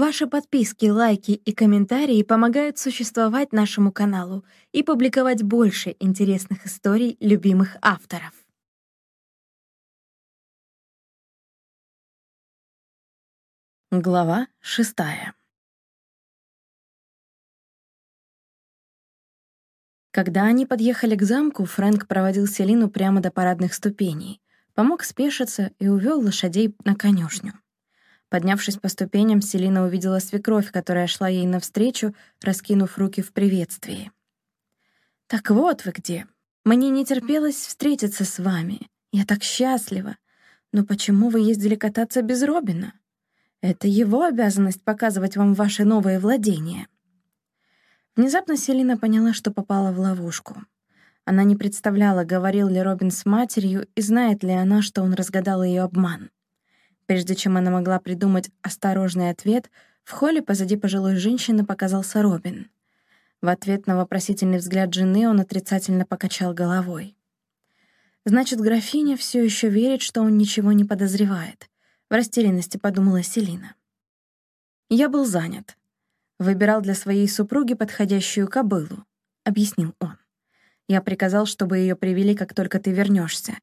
Ваши подписки, лайки и комментарии помогают существовать нашему каналу и публиковать больше интересных историй любимых авторов. Глава шестая. Когда они подъехали к замку, Фрэнк проводил Селину прямо до парадных ступеней, помог спешиться и увел лошадей на конюшню. Поднявшись по ступеням, Селина увидела свекровь, которая шла ей навстречу, раскинув руки в приветствии. «Так вот вы где. Мне не терпелось встретиться с вами. Я так счастлива. Но почему вы ездили кататься без Робина? Это его обязанность показывать вам ваши новые владения». Внезапно Селина поняла, что попала в ловушку. Она не представляла, говорил ли Робин с матерью и знает ли она, что он разгадал ее обман. Прежде чем она могла придумать осторожный ответ, в холле позади пожилой женщины показался Робин. В ответ на вопросительный взгляд жены он отрицательно покачал головой. «Значит, графиня все еще верит, что он ничего не подозревает», — в растерянности подумала Селина. «Я был занят. Выбирал для своей супруги подходящую кобылу», — объяснил он. «Я приказал, чтобы ее привели, как только ты вернешься.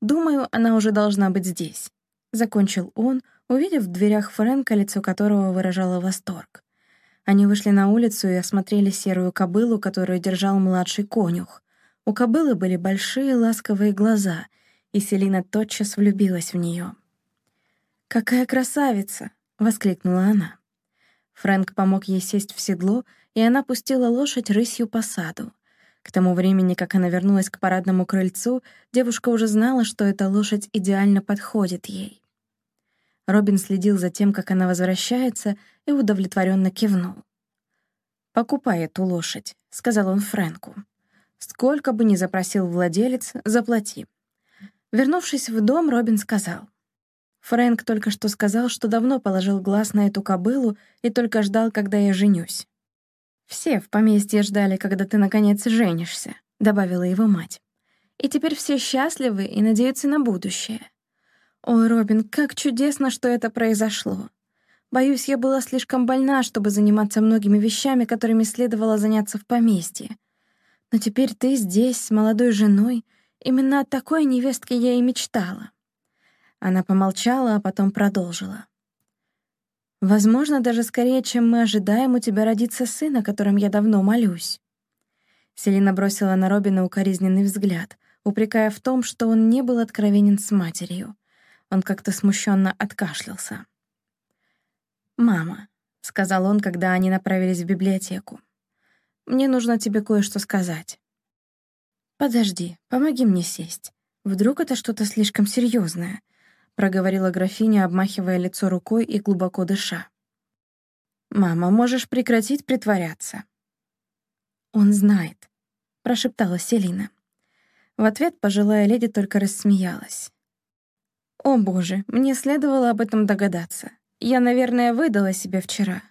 Думаю, она уже должна быть здесь. Закончил он, увидев в дверях Фрэнка, лицо которого выражало восторг. Они вышли на улицу и осмотрели серую кобылу, которую держал младший конюх. У кобылы были большие ласковые глаза, и Селина тотчас влюбилась в нее. «Какая красавица!» — воскликнула она. Фрэнк помог ей сесть в седло, и она пустила лошадь рысью по саду. К тому времени, как она вернулась к парадному крыльцу, девушка уже знала, что эта лошадь идеально подходит ей. Робин следил за тем, как она возвращается, и удовлетворенно кивнул. «Покупай эту лошадь», — сказал он Фрэнку. «Сколько бы ни запросил владелец, заплати». Вернувшись в дом, Робин сказал. «Фрэнк только что сказал, что давно положил глаз на эту кобылу и только ждал, когда я женюсь. «Все в поместье ждали, когда ты, наконец, женишься», — добавила его мать. «И теперь все счастливы и надеются на будущее». «Ой, Робин, как чудесно, что это произошло. Боюсь, я была слишком больна, чтобы заниматься многими вещами, которыми следовало заняться в поместье. Но теперь ты здесь, с молодой женой. Именно о такой невестке я и мечтала». Она помолчала, а потом продолжила. Возможно, даже скорее, чем мы ожидаем, у тебя родится сын, о котором я давно молюсь». Селина бросила на Робина укоризненный взгляд, упрекая в том, что он не был откровенен с матерью. Он как-то смущенно откашлялся. «Мама», — сказал он, когда они направились в библиотеку, — «мне нужно тебе кое-что сказать». «Подожди, помоги мне сесть. Вдруг это что-то слишком серьезное, проговорила графиня, обмахивая лицо рукой и глубоко дыша. «Мама, можешь прекратить притворяться?» «Он знает», — прошептала Селина. В ответ пожилая леди только рассмеялась. «О, боже, мне следовало об этом догадаться. Я, наверное, выдала себя вчера.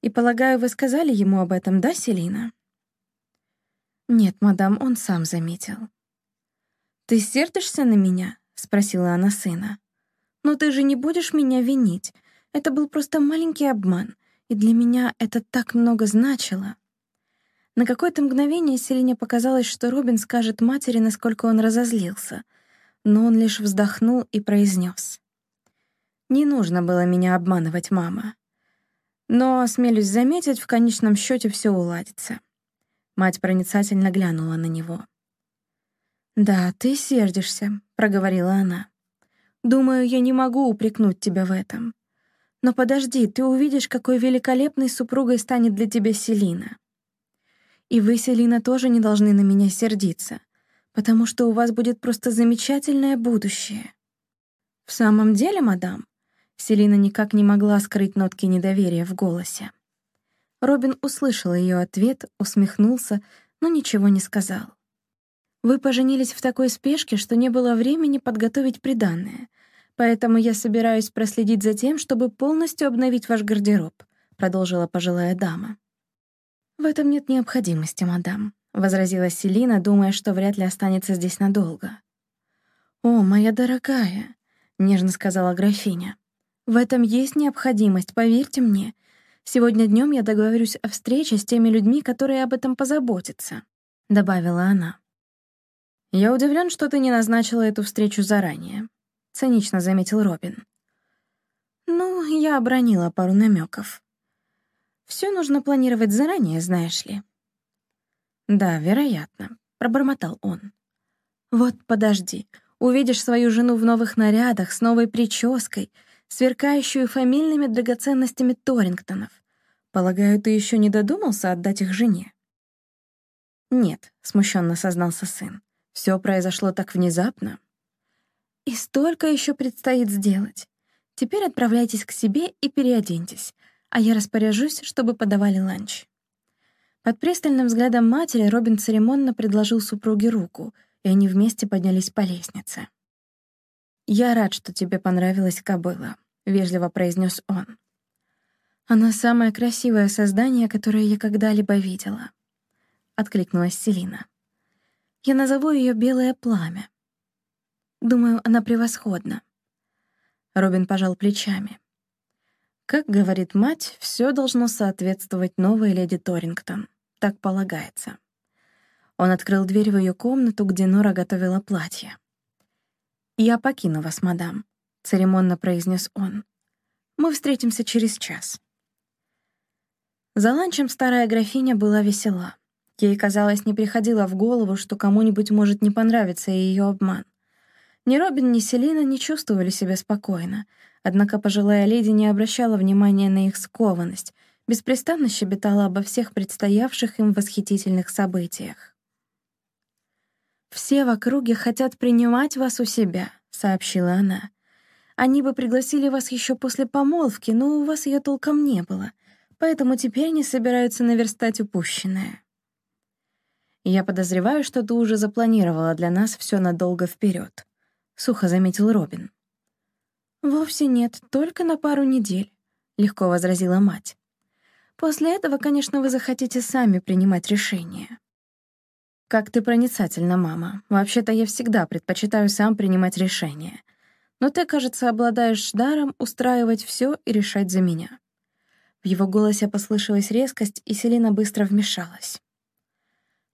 И, полагаю, вы сказали ему об этом, да, Селина?» «Нет, мадам, он сам заметил». «Ты сердишься на меня?» — спросила она сына. «Но ты же не будешь меня винить. Это был просто маленький обман, и для меня это так много значило». На какое-то мгновение Селине показалось, что Робин скажет матери, насколько он разозлился, но он лишь вздохнул и произнес: «Не нужно было меня обманывать, мама. Но, осмелюсь заметить, в конечном счете все уладится». Мать проницательно глянула на него. «Да, ты сердишься», — проговорила она. «Думаю, я не могу упрекнуть тебя в этом. Но подожди, ты увидишь, какой великолепной супругой станет для тебя Селина. И вы, Селина, тоже не должны на меня сердиться, потому что у вас будет просто замечательное будущее». «В самом деле, мадам?» Селина никак не могла скрыть нотки недоверия в голосе. Робин услышал ее ответ, усмехнулся, но ничего не сказал. «Вы поженились в такой спешке, что не было времени подготовить приданное, поэтому я собираюсь проследить за тем, чтобы полностью обновить ваш гардероб», — продолжила пожилая дама. «В этом нет необходимости, мадам», — возразила Селина, думая, что вряд ли останется здесь надолго. «О, моя дорогая», — нежно сказала графиня, — «в этом есть необходимость, поверьте мне. Сегодня днем я договорюсь о встрече с теми людьми, которые об этом позаботятся», — добавила она. «Я удивлен, что ты не назначила эту встречу заранее», — цинично заметил Робин. «Ну, я обронила пару намеков. Все нужно планировать заранее, знаешь ли». «Да, вероятно», — пробормотал он. «Вот подожди, увидишь свою жену в новых нарядах, с новой прической, сверкающую фамильными драгоценностями Торингтонов. Полагаю, ты еще не додумался отдать их жене?» «Нет», — смущенно сознался сын. Все произошло так внезапно. И столько еще предстоит сделать. Теперь отправляйтесь к себе и переоденьтесь, а я распоряжусь, чтобы подавали ланч». Под пристальным взглядом матери Робин церемонно предложил супруге руку, и они вместе поднялись по лестнице. «Я рад, что тебе понравилась кобыла», — вежливо произнес он. «Она самое красивое создание, которое я когда-либо видела», — откликнулась Селина. «Я назову ее «Белое пламя». Думаю, она превосходна». Робин пожал плечами. Как говорит мать, все должно соответствовать новой леди Торингтон. Так полагается. Он открыл дверь в ее комнату, где Нора готовила платье. «Я покину вас, мадам», — церемонно произнес он. «Мы встретимся через час». За ланчем старая графиня была весела. Ей, казалось, не приходило в голову, что кому-нибудь может не понравиться ее обман. Ни Робин, ни Селина не чувствовали себя спокойно, Однако пожилая леди не обращала внимания на их скованность, беспрестанно щебетала обо всех предстоявших им восхитительных событиях. «Все в округе хотят принимать вас у себя», — сообщила она. «Они бы пригласили вас еще после помолвки, но у вас ее толком не было, поэтому теперь они собираются наверстать упущенное». «Я подозреваю, что ты уже запланировала для нас все надолго вперед», — сухо заметил Робин. «Вовсе нет, только на пару недель», — легко возразила мать. «После этого, конечно, вы захотите сами принимать решение». «Как ты проницательна, мама. Вообще-то я всегда предпочитаю сам принимать решения. Но ты, кажется, обладаешь даром устраивать все и решать за меня». В его голосе послышалась резкость, и Селина быстро вмешалась.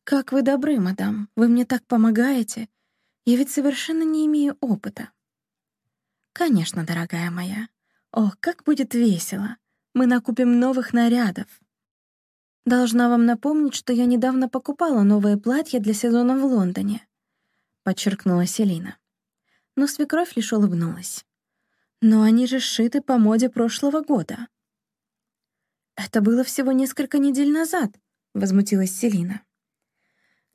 «Как вы добры, мадам. Вы мне так помогаете. Я ведь совершенно не имею опыта. «Конечно, дорогая моя. Ох, как будет весело. Мы накупим новых нарядов». «Должна вам напомнить, что я недавно покупала новое платье для сезона в Лондоне», — подчеркнула Селина. Но свекровь лишь улыбнулась. «Но они же сшиты по моде прошлого года». «Это было всего несколько недель назад», — возмутилась Селина.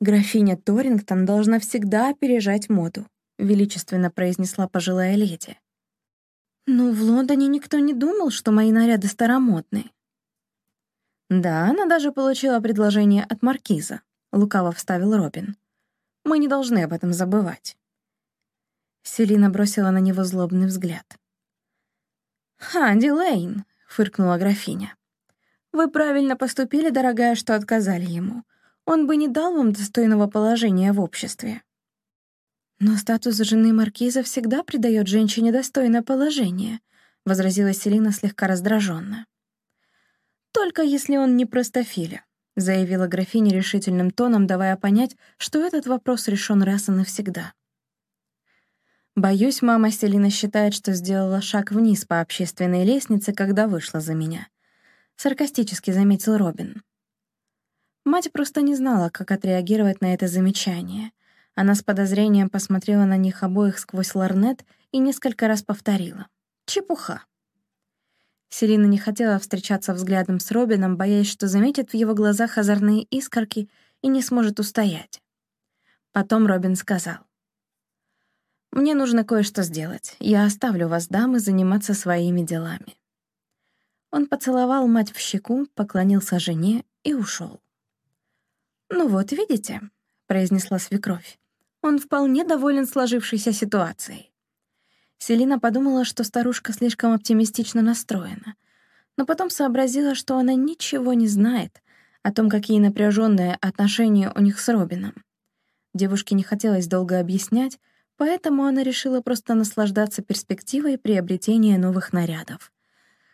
«Графиня Торингтон должна всегда опережать моду», — величественно произнесла пожилая леди. «Ну, в Лондоне никто не думал, что мои наряды старомодные». «Да, она даже получила предложение от маркиза», — лукаво вставил Робин. «Мы не должны об этом забывать». Селина бросила на него злобный взгляд. «Ха, Дилейн», — фыркнула графиня. «Вы правильно поступили, дорогая, что отказали ему. Он бы не дал вам достойного положения в обществе». «Но статус жены маркиза всегда придает женщине достойное положение», — возразила Селина слегка раздраженно. «Только если он не простофиля», — заявила графиня решительным тоном, давая понять, что этот вопрос решен раз и навсегда. «Боюсь, мама Селина считает, что сделала шаг вниз по общественной лестнице, когда вышла за меня», — саркастически заметил Робин. Мать просто не знала, как отреагировать на это замечание — она с подозрением посмотрела на них обоих сквозь ларнет и несколько раз повторила. «Чепуха». Селина не хотела встречаться взглядом с Робином, боясь, что заметит в его глазах озорные искорки и не сможет устоять. Потом Робин сказал. «Мне нужно кое-что сделать. Я оставлю вас, дамы, заниматься своими делами». Он поцеловал мать в щеку, поклонился жене и ушел. «Ну вот, видите», — произнесла свекровь, «он вполне доволен сложившейся ситуацией». Селина подумала, что старушка слишком оптимистично настроена, но потом сообразила, что она ничего не знает о том, какие напряженные отношения у них с Робином. Девушке не хотелось долго объяснять, поэтому она решила просто наслаждаться перспективой приобретения новых нарядов.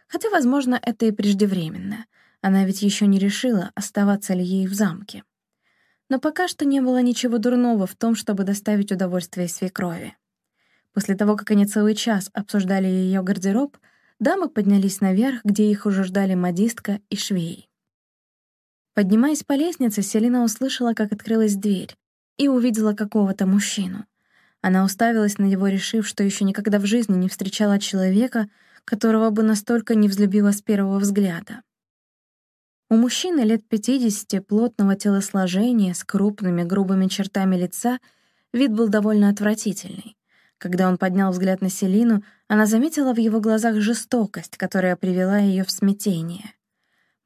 Хотя, возможно, это и преждевременно. Она ведь еще не решила, оставаться ли ей в замке но пока что не было ничего дурного в том, чтобы доставить удовольствие свекрови. После того, как они целый час обсуждали ее гардероб, дамы поднялись наверх, где их уже ждали модистка и швеи. Поднимаясь по лестнице, Селина услышала, как открылась дверь, и увидела какого-то мужчину. Она уставилась на него, решив, что еще никогда в жизни не встречала человека, которого бы настолько не взлюбила с первого взгляда. У мужчины лет 50, плотного телосложения, с крупными грубыми чертами лица, вид был довольно отвратительный. Когда он поднял взгляд на Селину, она заметила в его глазах жестокость, которая привела ее в смятение.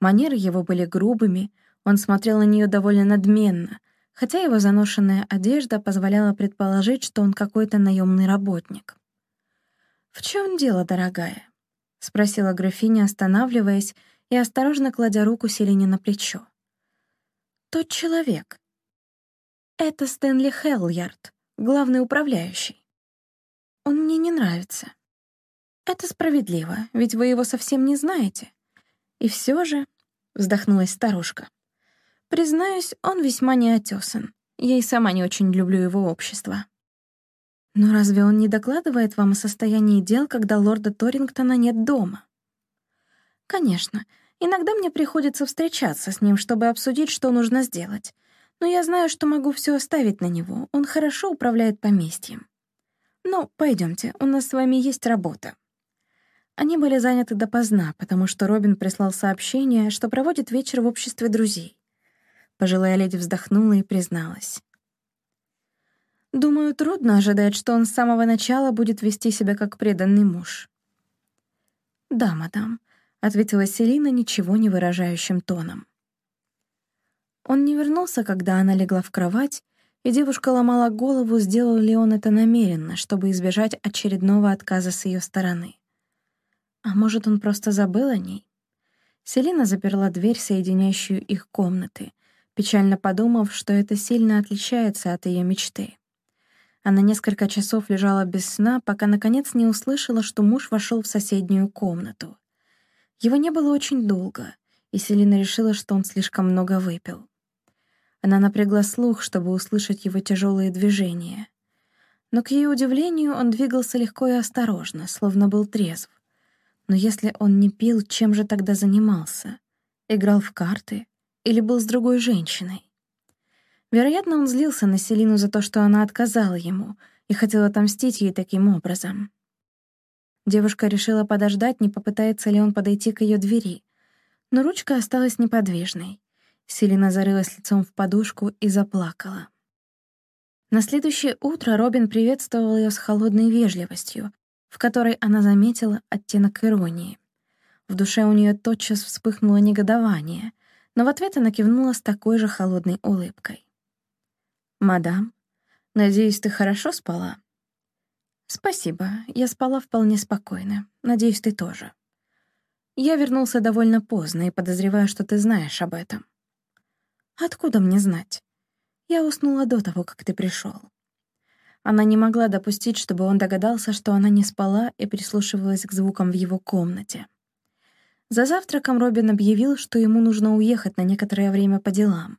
Манеры его были грубыми, он смотрел на нее довольно надменно, хотя его заношенная одежда позволяла предположить, что он какой-то наемный работник. «В чем дело, дорогая?» — спросила графиня, останавливаясь и осторожно кладя руку Селине на плечо. «Тот человек. Это Стэнли Хеллярд, главный управляющий. Он мне не нравится. Это справедливо, ведь вы его совсем не знаете. И все же, — вздохнулась старушка, — признаюсь, он весьма неотесан. Я и сама не очень люблю его общество. Но разве он не докладывает вам о состоянии дел, когда лорда Торингтона нет дома? Конечно, Иногда мне приходится встречаться с ним, чтобы обсудить, что нужно сделать. Но я знаю, что могу все оставить на него. Он хорошо управляет поместьем. Ну, пойдемте, у нас с вами есть работа. Они были заняты допоздна, потому что Робин прислал сообщение, что проводит вечер в обществе друзей. Пожилая леди вздохнула и призналась. «Думаю, трудно ожидать, что он с самого начала будет вести себя как преданный муж». «Да, мадам, ответила Селина ничего не выражающим тоном. Он не вернулся, когда она легла в кровать, и девушка ломала голову, сделал ли он это намеренно, чтобы избежать очередного отказа с ее стороны. А может, он просто забыл о ней? Селина заперла дверь, соединяющую их комнаты, печально подумав, что это сильно отличается от ее мечты. Она несколько часов лежала без сна, пока наконец не услышала, что муж вошел в соседнюю комнату. Его не было очень долго, и Селина решила, что он слишком много выпил. Она напрягла слух, чтобы услышать его тяжелые движения. Но, к ее удивлению, он двигался легко и осторожно, словно был трезв. Но если он не пил, чем же тогда занимался? Играл в карты или был с другой женщиной? Вероятно, он злился на Селину за то, что она отказала ему, и хотел отомстить ей таким образом. Девушка решила подождать, не попытается ли он подойти к ее двери. Но ручка осталась неподвижной. Селина зарылась лицом в подушку и заплакала. На следующее утро Робин приветствовал ее с холодной вежливостью, в которой она заметила оттенок иронии. В душе у нее тотчас вспыхнуло негодование, но в ответ она кивнула с такой же холодной улыбкой. «Мадам, надеюсь, ты хорошо спала?» «Спасибо, я спала вполне спокойно. Надеюсь, ты тоже. Я вернулся довольно поздно и подозреваю, что ты знаешь об этом». «Откуда мне знать? Я уснула до того, как ты пришел. Она не могла допустить, чтобы он догадался, что она не спала и прислушивалась к звукам в его комнате. За завтраком Робин объявил, что ему нужно уехать на некоторое время по делам.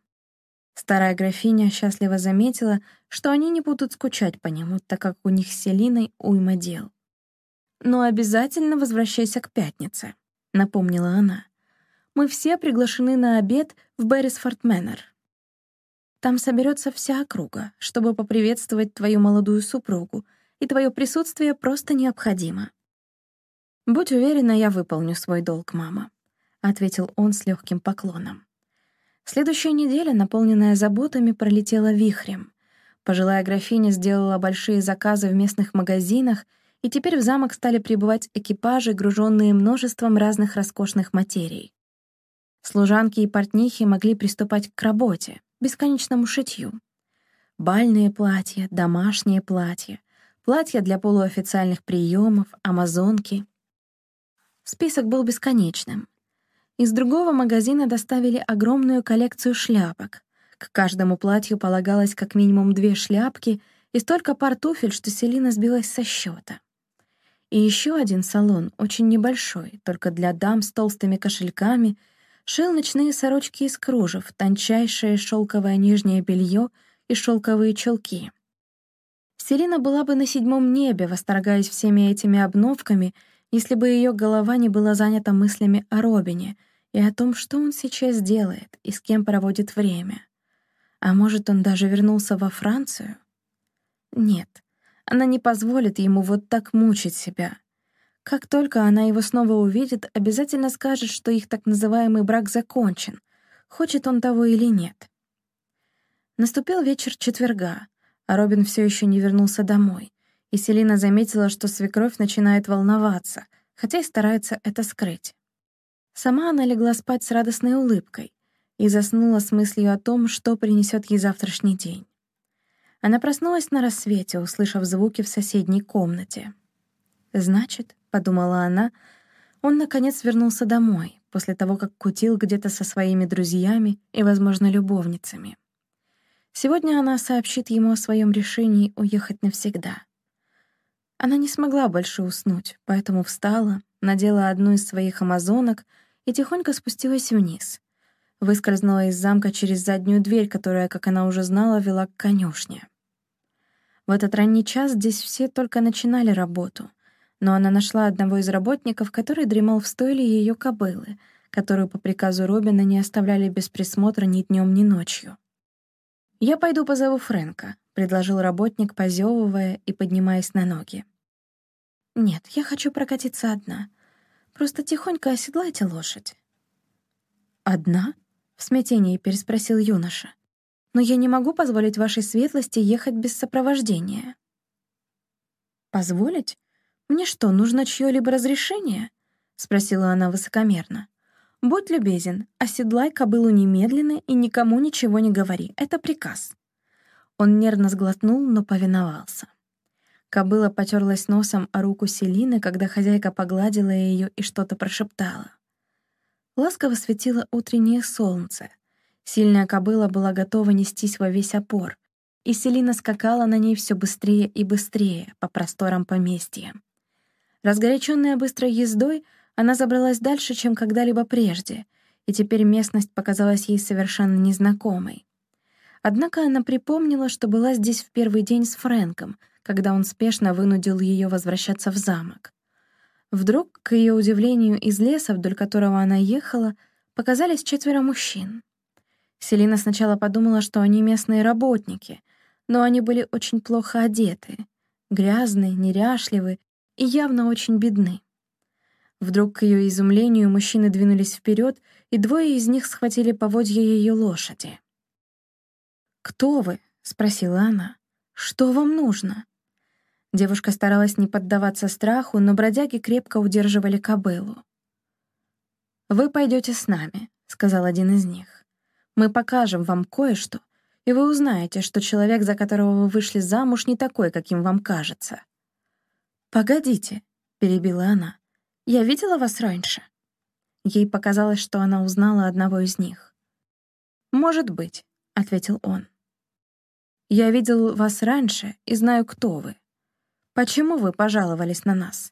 Старая графиня счастливо заметила, что они не будут скучать по нему, так как у них с Селиной уйма дел. «Но обязательно возвращайся к пятнице», — напомнила она. «Мы все приглашены на обед в Беррисфорд Мэннер. Там соберется вся округа, чтобы поприветствовать твою молодую супругу, и твое присутствие просто необходимо». «Будь уверена, я выполню свой долг, мама», — ответил он с легким поклоном. Следующая неделя, наполненная заботами, пролетела вихрем. Пожилая графиня сделала большие заказы в местных магазинах и теперь в замок стали прибывать экипажи, груженные множеством разных роскошных материй. Служанки и портнихи могли приступать к работе, бесконечному шитью. Бальные платья, домашние платья, платья для полуофициальных приемов, амазонки. Список был бесконечным. Из другого магазина доставили огромную коллекцию шляпок. К каждому платью полагалось как минимум две шляпки и столько пар туфель, что Селина сбилась со счета. И еще один салон, очень небольшой, только для дам с толстыми кошельками, шил ночные сорочки из кружев, тончайшее шелковое нижнее белье и шелковые чулки. Селина была бы на седьмом небе, восторгаясь всеми этими обновками, если бы ее голова не была занята мыслями о Робине и о том, что он сейчас делает и с кем проводит время. А может, он даже вернулся во Францию? Нет, она не позволит ему вот так мучить себя. Как только она его снова увидит, обязательно скажет, что их так называемый брак закончен, хочет он того или нет. Наступил вечер четверга, а Робин все еще не вернулся домой, и Селина заметила, что свекровь начинает волноваться, хотя и старается это скрыть. Сама она легла спать с радостной улыбкой и заснула с мыслью о том, что принесет ей завтрашний день. Она проснулась на рассвете, услышав звуки в соседней комнате. «Значит», — подумала она, — «он, наконец, вернулся домой, после того, как кутил где-то со своими друзьями и, возможно, любовницами. Сегодня она сообщит ему о своем решении уехать навсегда». Она не смогла больше уснуть, поэтому встала, надела одну из своих амазонок и тихонько спустилась вниз. Выскользнула из замка через заднюю дверь, которая, как она уже знала, вела к конюшне. В этот ранний час здесь все только начинали работу, но она нашла одного из работников, который дремал в стойле ее кобылы, которую по приказу Робина не оставляли без присмотра ни днем, ни ночью. «Я пойду позову Фрэнка», — предложил работник, позевывая и поднимаясь на ноги. «Нет, я хочу прокатиться одна. Просто тихонько оседлайте лошадь». «Одна?» — в смятении переспросил юноша но я не могу позволить вашей светлости ехать без сопровождения». «Позволить? Мне что, нужно чье-либо разрешение?» — спросила она высокомерно. «Будь любезен, оседлай кобылу немедленно и никому ничего не говори. Это приказ». Он нервно сглотнул, но повиновался. Кобыла потерлась носом о руку Селины, когда хозяйка погладила ее и что-то прошептала. Ласково светило утреннее солнце — Сильная кобыла была готова нестись во весь опор, и Селина скакала на ней все быстрее и быстрее по просторам поместья. Разгоряченная быстрой ездой, она забралась дальше, чем когда-либо прежде, и теперь местность показалась ей совершенно незнакомой. Однако она припомнила, что была здесь в первый день с Фрэнком, когда он спешно вынудил ее возвращаться в замок. Вдруг, к ее удивлению, из леса, вдоль которого она ехала, показались четверо мужчин. Селина сначала подумала, что они местные работники, но они были очень плохо одеты, грязные, неряшливы и явно очень бедны. Вдруг, к ее изумлению, мужчины двинулись вперед, и двое из них схватили поводья ее лошади. «Кто вы?» — спросила она. «Что вам нужно?» Девушка старалась не поддаваться страху, но бродяги крепко удерживали кобылу. «Вы пойдете с нами», — сказал один из них. Мы покажем вам кое-что, и вы узнаете, что человек, за которого вы вышли замуж, не такой, каким вам кажется». «Погодите», — перебила она, — «я видела вас раньше». Ей показалось, что она узнала одного из них. «Может быть», — ответил он. «Я видел вас раньше и знаю, кто вы. Почему вы пожаловались на нас?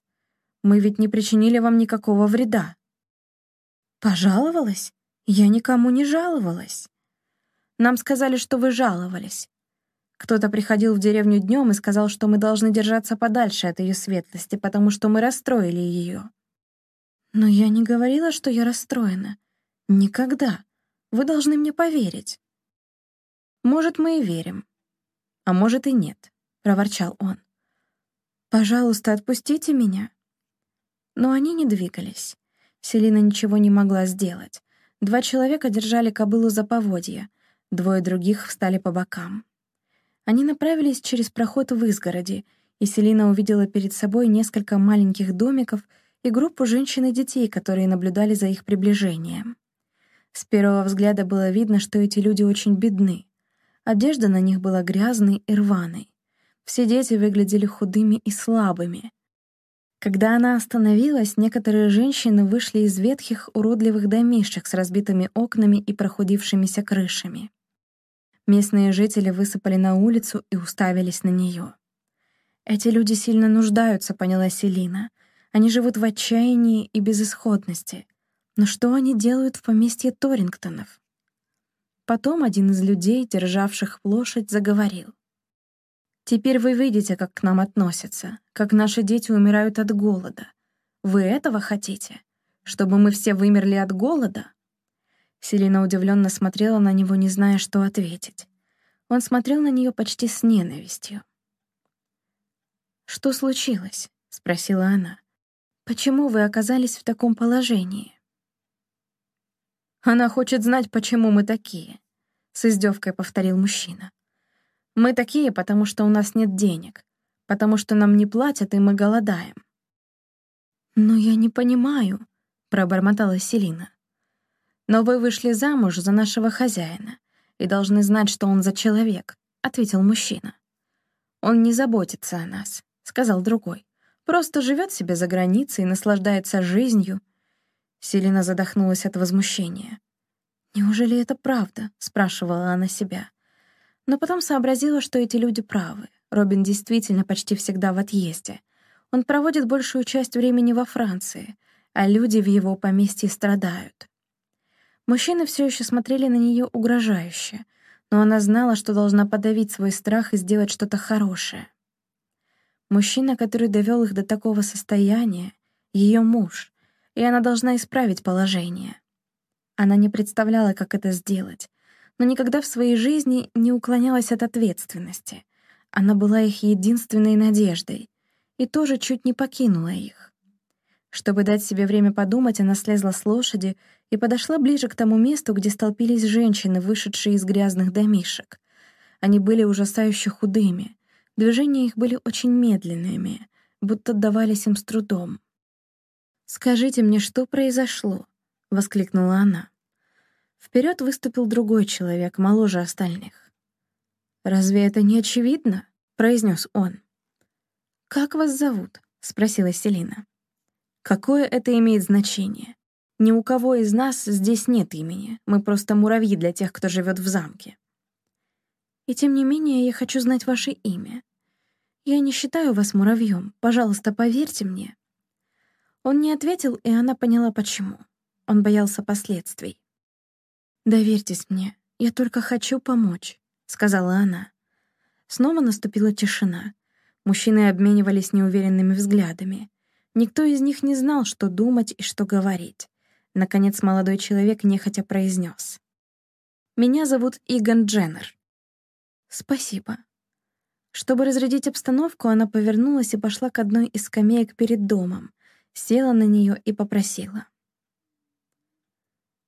Мы ведь не причинили вам никакого вреда». «Пожаловалась? Я никому не жаловалась. Нам сказали, что вы жаловались. Кто-то приходил в деревню днем и сказал, что мы должны держаться подальше от ее светлости, потому что мы расстроили ее. Но я не говорила, что я расстроена. Никогда. Вы должны мне поверить. Может, мы и верим. А может и нет, — проворчал он. Пожалуйста, отпустите меня. Но они не двигались. Селина ничего не могла сделать. Два человека держали кобылу за поводья, двое других встали по бокам. Они направились через проход в изгороди, и Селина увидела перед собой несколько маленьких домиков и группу женщин и детей, которые наблюдали за их приближением. С первого взгляда было видно, что эти люди очень бедны. Одежда на них была грязной и рваной. Все дети выглядели худыми и слабыми. Когда она остановилась, некоторые женщины вышли из ветхих, уродливых домишек с разбитыми окнами и прохудившимися крышами. Местные жители высыпали на улицу и уставились на нее. «Эти люди сильно нуждаются», — поняла Селина. «Они живут в отчаянии и безысходности. Но что они делают в поместье Торингтонов?» Потом один из людей, державших лошадь, заговорил. «Теперь вы видите, как к нам относятся, как наши дети умирают от голода. Вы этого хотите? Чтобы мы все вымерли от голода?» Селина удивленно смотрела на него, не зная, что ответить. Он смотрел на нее почти с ненавистью. «Что случилось?» — спросила она. «Почему вы оказались в таком положении?» «Она хочет знать, почему мы такие», — с издевкой повторил мужчина. «Мы такие, потому что у нас нет денег, потому что нам не платят, и мы голодаем». «Но я не понимаю», — пробормотала Селина. «Но вы вышли замуж за нашего хозяина и должны знать, что он за человек», — ответил мужчина. «Он не заботится о нас», — сказал другой. «Просто живет себе за границей и наслаждается жизнью». Селина задохнулась от возмущения. «Неужели это правда?» — спрашивала она себя. Но потом сообразила, что эти люди правы. Робин действительно почти всегда в отъезде. Он проводит большую часть времени во Франции, а люди в его поместье страдают. Мужчины все еще смотрели на нее угрожающе, но она знала, что должна подавить свой страх и сделать что-то хорошее. Мужчина, который довел их до такого состояния, ее муж, и она должна исправить положение. Она не представляла, как это сделать, но никогда в своей жизни не уклонялась от ответственности. Она была их единственной надеждой и тоже чуть не покинула их. Чтобы дать себе время подумать, она слезла с лошади и подошла ближе к тому месту, где столпились женщины, вышедшие из грязных домишек. Они были ужасающе худыми. Движения их были очень медленными, будто давались им с трудом. «Скажите мне, что произошло?» — воскликнула она. Вперед выступил другой человек, моложе остальных. «Разве это не очевидно?» — произнес он. «Как вас зовут?» — спросила Селина. «Какое это имеет значение? Ни у кого из нас здесь нет имени, мы просто муравьи для тех, кто живет в замке. И тем не менее я хочу знать ваше имя. Я не считаю вас муравьем, пожалуйста, поверьте мне». Он не ответил, и она поняла, почему. Он боялся последствий. «Доверьтесь мне, я только хочу помочь», — сказала она. Снова наступила тишина. Мужчины обменивались неуверенными взглядами. Никто из них не знал, что думать и что говорить. Наконец молодой человек нехотя произнес. «Меня зовут Иган Дженнер». «Спасибо». Чтобы разрядить обстановку, она повернулась и пошла к одной из скамеек перед домом, села на нее и попросила.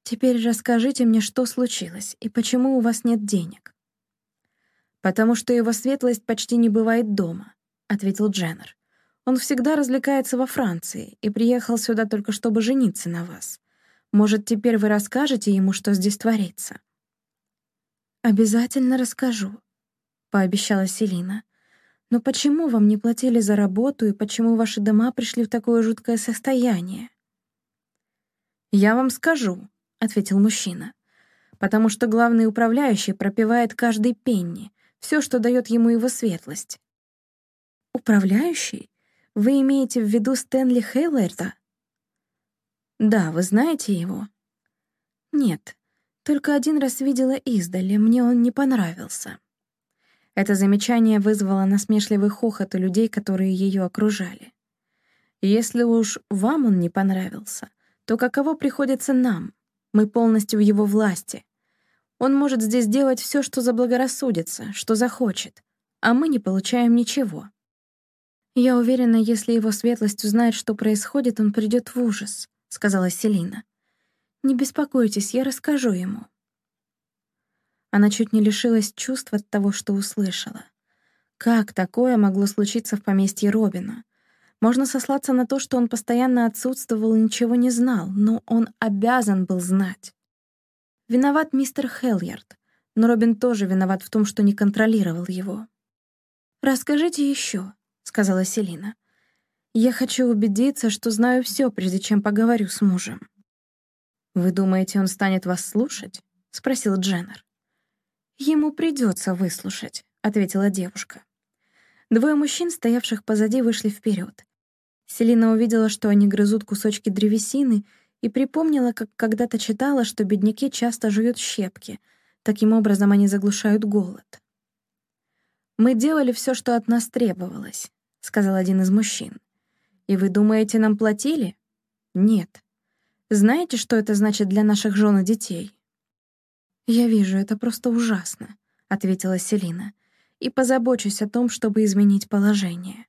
Теперь расскажите мне, что случилось и почему у вас нет денег. Потому что его светлость почти не бывает дома, ответил Дженнер. Он всегда развлекается во Франции и приехал сюда только чтобы жениться на вас. Может, теперь вы расскажете ему, что здесь творится? Обязательно расскажу, пообещала Селина. Но почему вам не платили за работу и почему ваши дома пришли в такое жуткое состояние? Я вам скажу, ответил мужчина. «Потому что главный управляющий пропивает каждый пенни, все, что дает ему его светлость». «Управляющий? Вы имеете в виду Стэнли Хейлерта?» «Да, вы знаете его?» «Нет, только один раз видела издали, мне он не понравился». Это замечание вызвало насмешливый хохот у людей, которые ее окружали. «Если уж вам он не понравился, то каково приходится нам?» Мы полностью в его власти. Он может здесь делать все, что заблагорассудится, что захочет, а мы не получаем ничего. Я уверена, если его светлость узнает, что происходит, он придет в ужас, сказала Селина. Не беспокойтесь, я расскажу ему. Она чуть не лишилась чувств от того, что услышала. Как такое могло случиться в поместье Робина? Можно сослаться на то, что он постоянно отсутствовал и ничего не знал, но он обязан был знать. Виноват мистер Хеллярд, но Робин тоже виноват в том, что не контролировал его. «Расскажите еще», — сказала Селина. «Я хочу убедиться, что знаю все, прежде чем поговорю с мужем». «Вы думаете, он станет вас слушать?» — спросил Дженнер. «Ему придется выслушать», — ответила девушка. Двое мужчин, стоявших позади, вышли вперед. Селина увидела, что они грызут кусочки древесины, и припомнила, как когда-то читала, что бедняки часто жуют щепки. Таким образом, они заглушают голод. «Мы делали все, что от нас требовалось», — сказал один из мужчин. «И вы думаете, нам платили?» «Нет. Знаете, что это значит для наших жен и детей?» «Я вижу, это просто ужасно», — ответила Селина, «и позабочусь о том, чтобы изменить положение».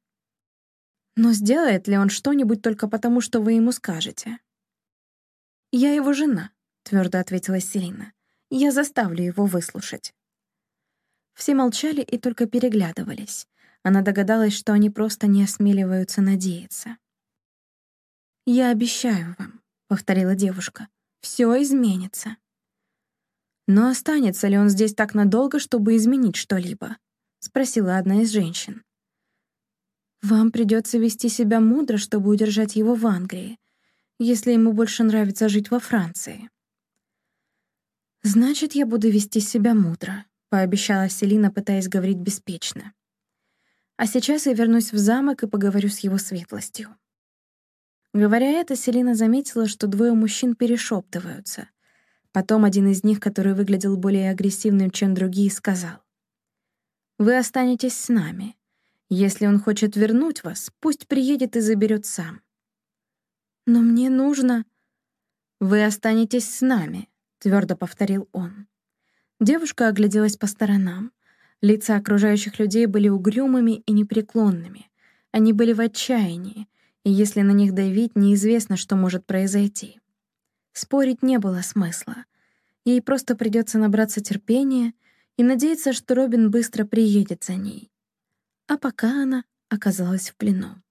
Но сделает ли он что-нибудь только потому, что вы ему скажете? «Я его жена», — твердо ответила Селина. «Я заставлю его выслушать». Все молчали и только переглядывались. Она догадалась, что они просто не осмеливаются надеяться. «Я обещаю вам», — повторила девушка, — «все изменится». «Но останется ли он здесь так надолго, чтобы изменить что-либо?» — спросила одна из женщин. Вам придется вести себя мудро, чтобы удержать его в Англии, если ему больше нравится жить во Франции. «Значит, я буду вести себя мудро», — пообещала Селина, пытаясь говорить беспечно. «А сейчас я вернусь в замок и поговорю с его светлостью». Говоря это, Селина заметила, что двое мужчин перешептываются. Потом один из них, который выглядел более агрессивным, чем другие, сказал. «Вы останетесь с нами. Если он хочет вернуть вас, пусть приедет и заберет сам. Но мне нужно... Вы останетесь с нами, твердо повторил он. Девушка огляделась по сторонам. Лица окружающих людей были угрюмыми и непреклонными. Они были в отчаянии, и если на них давить, неизвестно, что может произойти. Спорить не было смысла. Ей просто придется набраться терпения и надеяться, что Робин быстро приедет за ней а пока она оказалась в плену.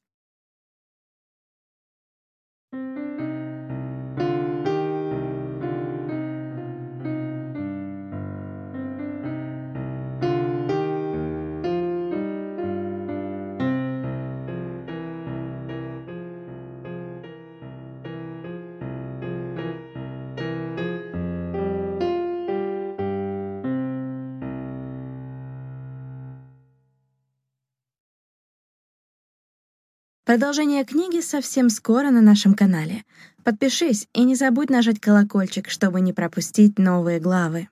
Продолжение книги совсем скоро на нашем канале. Подпишись и не забудь нажать колокольчик, чтобы не пропустить новые главы.